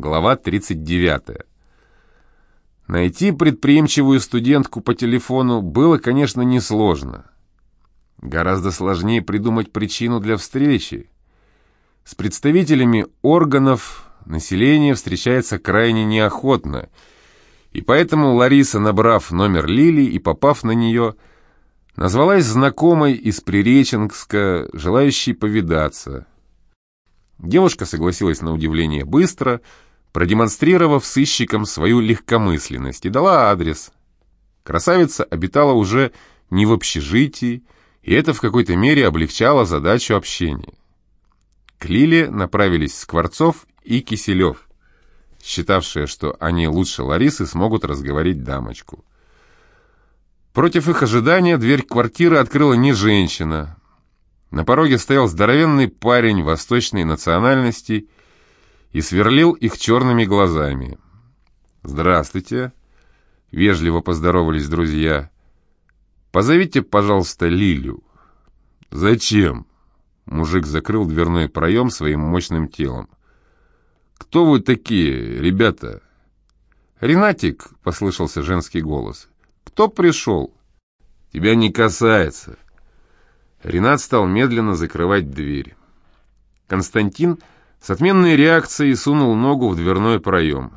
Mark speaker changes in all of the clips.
Speaker 1: Глава 39. Найти предприимчивую студентку по телефону было, конечно, несложно. Гораздо сложнее придумать причину для встречи. С представителями органов население встречается крайне неохотно, и поэтому Лариса, набрав номер Лили и попав на нее, назвалась знакомой из Приреченска, желающей повидаться. Девушка согласилась на удивление быстро, продемонстрировав сыщикам свою легкомысленность, и дала адрес. Красавица обитала уже не в общежитии, и это в какой-то мере облегчало задачу общения. К Лиле направились Скворцов и Киселев, считавшие, что они лучше Ларисы смогут разговорить дамочку. Против их ожидания дверь квартиры открыла не женщина, на пороге стоял здоровенный парень восточной национальности и сверлил их черными глазами. «Здравствуйте!» — вежливо поздоровались друзья. «Позовите, пожалуйста, Лилю». «Зачем?» — мужик закрыл дверной проем своим мощным телом. «Кто вы такие, ребята?» «Ренатик!» — послышался женский голос. «Кто пришел?» «Тебя не касается!» Ренат стал медленно закрывать дверь. Константин с отменной реакцией сунул ногу в дверной проем.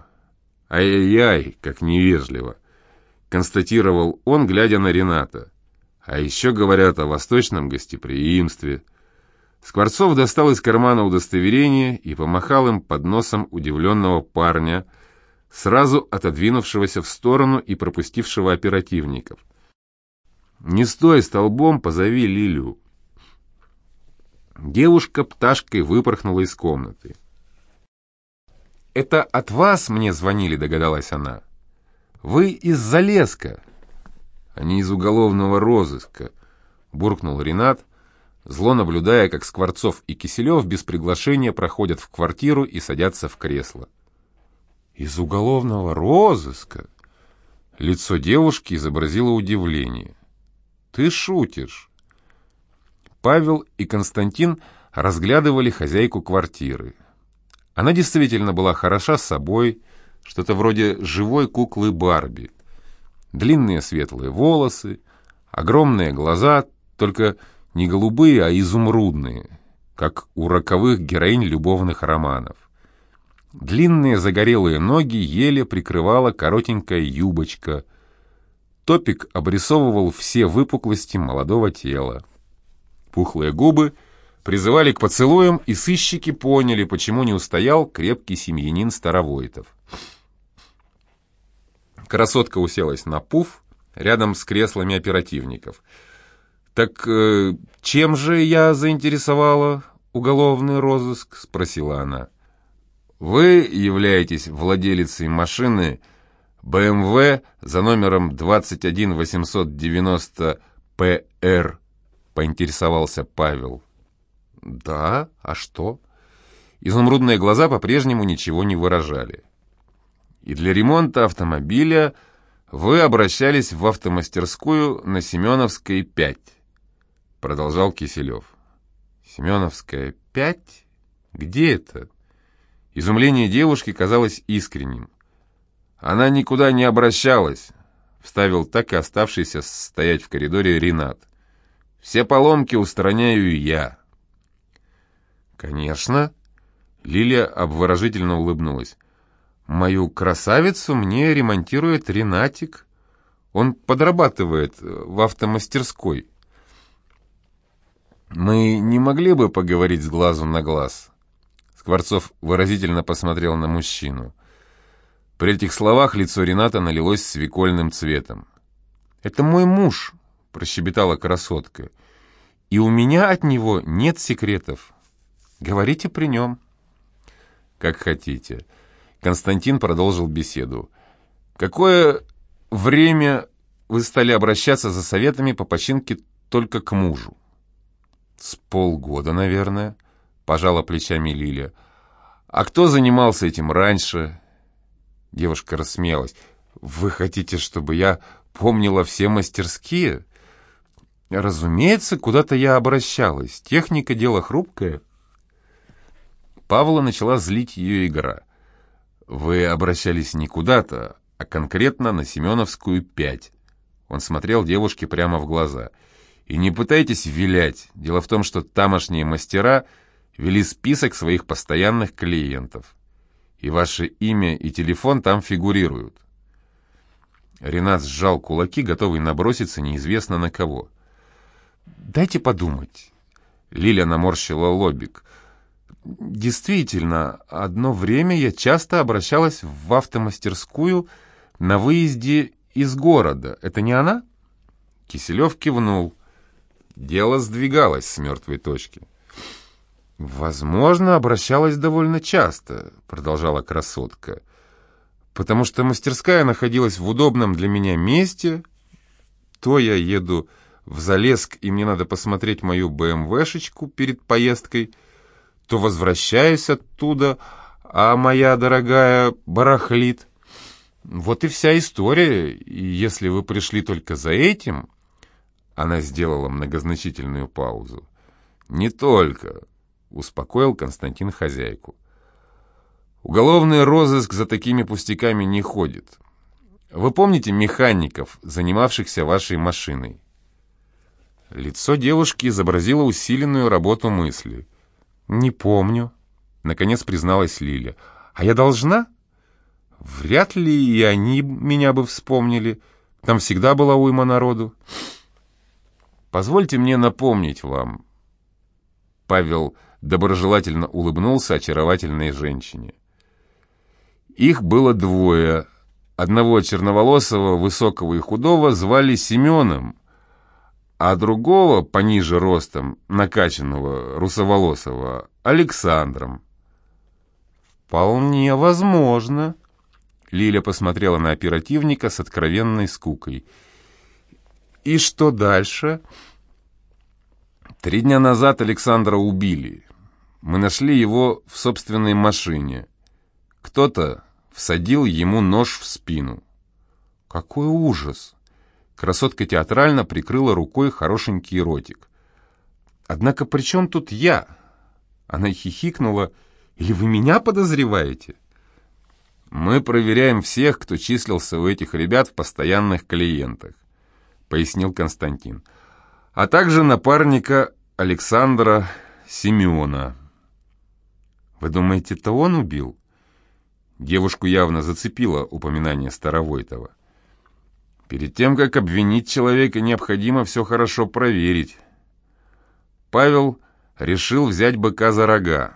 Speaker 1: «Ай-яй-яй, как невежливо!» констатировал он, глядя на Рената. «А еще говорят о восточном гостеприимстве». Скворцов достал из кармана удостоверение и помахал им под носом удивленного парня, сразу отодвинувшегося в сторону и пропустившего оперативников. «Не стой столбом, позови Лилю». Девушка пташкой выпорхнула из комнаты. «Это от вас мне звонили», — догадалась она. «Вы из Залеска». «Они из уголовного розыска», — буркнул Ренат, зло наблюдая, как Скворцов и Киселев без приглашения проходят в квартиру и садятся в кресло. «Из уголовного розыска?» Лицо девушки изобразило удивление. «Ты шутишь!» Павел и Константин разглядывали хозяйку квартиры. Она действительно была хороша собой, что-то вроде живой куклы Барби. Длинные светлые волосы, огромные глаза, только не голубые, а изумрудные, как у роковых героинь любовных романов. Длинные загорелые ноги еле прикрывала коротенькая юбочка, Топик обрисовывал все выпуклости молодого тела. Пухлые губы призывали к поцелуям, и сыщики поняли, почему не устоял крепкий семьянин Старовойтов. Красотка уселась на пуф рядом с креслами оперативников. «Так э, чем же я заинтересовала уголовный розыск?» — спросила она. «Вы являетесь владелицей машины...» БМВ за номером 21890 ПР, поинтересовался Павел. Да, а что? Изумрудные глаза по-прежнему ничего не выражали. И для ремонта автомобиля вы обращались в автомастерскую на Семеновской 5, продолжал Киселев. Семеновская 5? Где это? Изумление девушки казалось искренним. Она никуда не обращалась, вставил так и оставшийся стоять в коридоре Ренат. Все поломки устраняю я. Конечно. Лилия обворожительно улыбнулась. Мою красавицу мне ремонтирует Ренатик. Он подрабатывает в автомастерской. Мы не могли бы поговорить с глазу на глаз? Скворцов выразительно посмотрел на мужчину. При этих словах лицо Рената налилось свекольным цветом. «Это мой муж», — прощебетала красотка, — «и у меня от него нет секретов. Говорите при нем». «Как хотите». Константин продолжил беседу. «Какое время вы стали обращаться за советами по починке только к мужу?» «С полгода, наверное», — пожала плечами Лиля. «А кто занимался этим раньше?» Девушка рассмеялась. «Вы хотите, чтобы я помнила все мастерские?» «Разумеется, куда-то я обращалась. Техника — дело хрупкое». Павла начала злить ее игра. Вы обращались не куда-то, а конкретно на Семеновскую 5. Он смотрел девушке прямо в глаза. И не пытайтесь вилять. Дело в том, что тамошние мастера вели список своих постоянных клиентов. И ваше имя и телефон там фигурируют. Ренат сжал кулаки, готовый наброситься неизвестно на кого. «Дайте подумать». Лиля наморщила лобик. «Действительно, одно время я часто обращалась в автомастерскую на выезде из города. Это не она?» Киселев кивнул. Дело сдвигалось с мертвой точки. «Возможно, обращалась довольно часто», — продолжала красотка, «потому что мастерская находилась в удобном для меня месте. То я еду в Залеск, и мне надо посмотреть мою БМВшечку перед поездкой, то возвращаюсь оттуда, а моя дорогая барахлит. Вот и вся история, и если вы пришли только за этим...» Она сделала многозначительную паузу. «Не только», — успокоил Константин хозяйку. «Уголовный розыск за такими пустяками не ходит. Вы помните механиков, занимавшихся вашей машиной?» Лицо девушки изобразило усиленную работу мысли. «Не помню», — наконец призналась Лиля. «А я должна?» «Вряд ли и они меня бы вспомнили. Там всегда была уйма народу». Позвольте мне напомнить вам. Павел доброжелательно улыбнулся очаровательной женщине. Их было двое. Одного черноволосого, высокого и худого звали Семеном, а другого, пониже ростом, накачанного, русоволосого, Александром. «Вполне возможно», — Лиля посмотрела на оперативника с откровенной скукой — «И что дальше?» «Три дня назад Александра убили. Мы нашли его в собственной машине. Кто-то всадил ему нож в спину». «Какой ужас!» Красотка театрально прикрыла рукой хорошенький ротик. «Однако при чем тут я?» Она хихикнула. «Или вы меня подозреваете?» «Мы проверяем всех, кто числился у этих ребят в постоянных клиентах пояснил Константин. А также напарника Александра Семена. Вы думаете, это он убил? Девушку явно зацепило упоминание Старовойтова. Перед тем, как обвинить человека, необходимо все хорошо проверить. Павел решил взять быка за рога.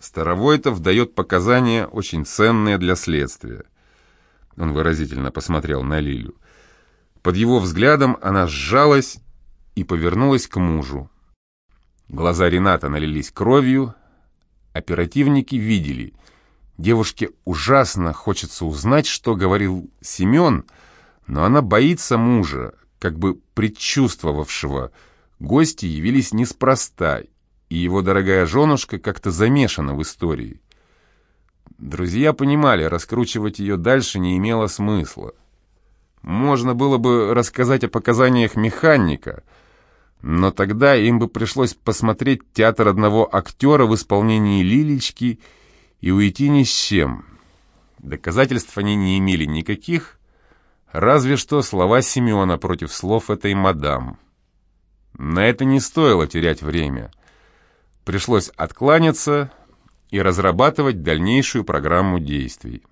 Speaker 1: Старовойтов дает показания, очень ценные для следствия. Он выразительно посмотрел на Лилю. Под его взглядом она сжалась и повернулась к мужу. Глаза Рената налились кровью. Оперативники видели. Девушке ужасно хочется узнать, что говорил Семен, но она боится мужа, как бы предчувствовавшего. Гости явились неспроста, и его дорогая женушка как-то замешана в истории. Друзья понимали, раскручивать ее дальше не имело смысла. Можно было бы рассказать о показаниях механика, но тогда им бы пришлось посмотреть театр одного актера в исполнении Лилечки и уйти ни с чем. Доказательств они не имели никаких, разве что слова Семена против слов этой мадам. На это не стоило терять время. Пришлось откланяться и разрабатывать дальнейшую программу действий.